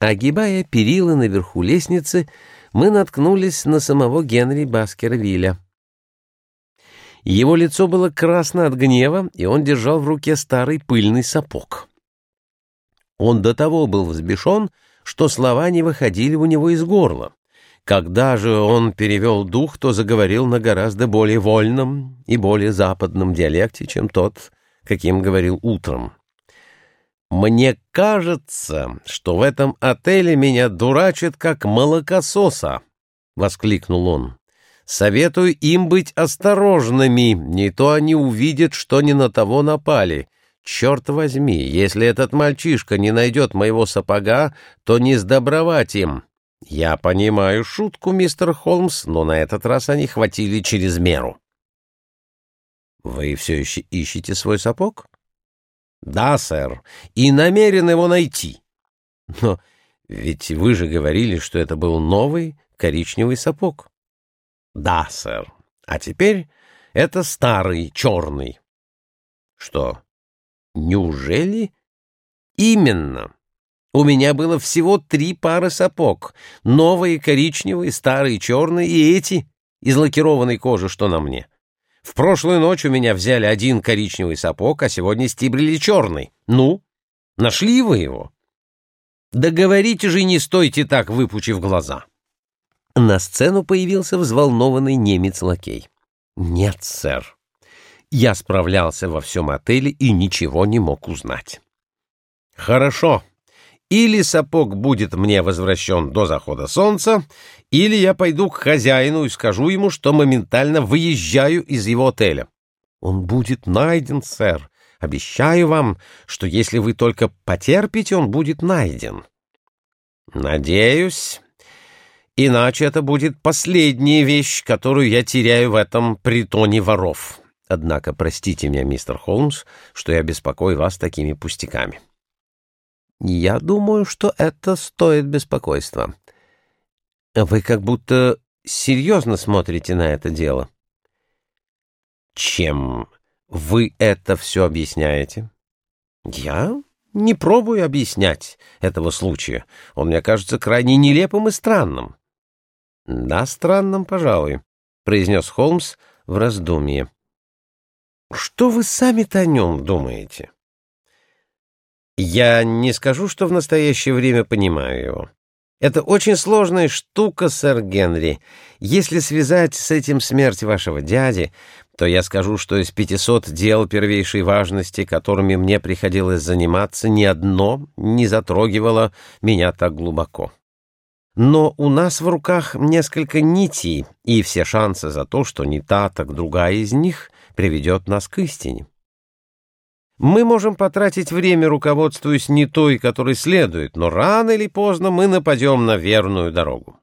Огибая перила наверху лестницы, мы наткнулись на самого Генри Баскервилля. Его лицо было красно от гнева, и он держал в руке старый пыльный сапог. Он до того был взбешен, что слова не выходили у него из горла. Когда же он перевел дух, то заговорил на гораздо более вольном и более западном диалекте, чем тот, каким говорил утром. «Мне кажется, что в этом отеле меня дурачат как молокососа!» — воскликнул он. «Советую им быть осторожными, не то они увидят, что не на того напали. Черт возьми, если этот мальчишка не найдет моего сапога, то не сдобровать им. Я понимаю шутку, мистер Холмс, но на этот раз они хватили через меру». «Вы все еще ищете свой сапог?» Да, сэр, и намерен его найти. Но ведь вы же говорили, что это был новый коричневый сапог. Да, сэр. А теперь это старый черный. Что? Неужели? Именно. У меня было всего три пары сапог. Новые коричневые, старые черные и эти из лакированной кожи, что на мне. В прошлую ночь у меня взяли один коричневый сапог, а сегодня стибрили черный. Ну, нашли вы его? Да говорите же, не стойте так, выпучив глаза. На сцену появился взволнованный немец-лакей. Нет, сэр. Я справлялся во всем отеле и ничего не мог узнать. Хорошо, или сапог будет мне возвращен до захода солнца, или я пойду к хозяину и скажу ему, что моментально выезжаю из его отеля. Он будет найден, сэр. Обещаю вам, что если вы только потерпите, он будет найден. Надеюсь. Иначе это будет последняя вещь, которую я теряю в этом притоне воров. Однако простите меня, мистер Холмс, что я беспокою вас такими пустяками. Я думаю, что это стоит беспокойства. Вы как будто серьезно смотрите на это дело. Чем вы это все объясняете? Я не пробую объяснять этого случая. Он мне кажется крайне нелепым и странным. Да, странным, пожалуй, произнес Холмс в раздумье. Что вы сами-то о нем думаете? Я не скажу, что в настоящее время понимаю его. Это очень сложная штука, сэр Генри. Если связать с этим смерть вашего дяди, то я скажу, что из 500 дел первейшей важности, которыми мне приходилось заниматься, ни одно не затрогивало меня так глубоко. Но у нас в руках несколько нитей, и все шансы за то, что не та, так другая из них приведет нас к истине. Мы можем потратить время, руководствуясь не той, которой следует, но рано или поздно мы нападем на верную дорогу.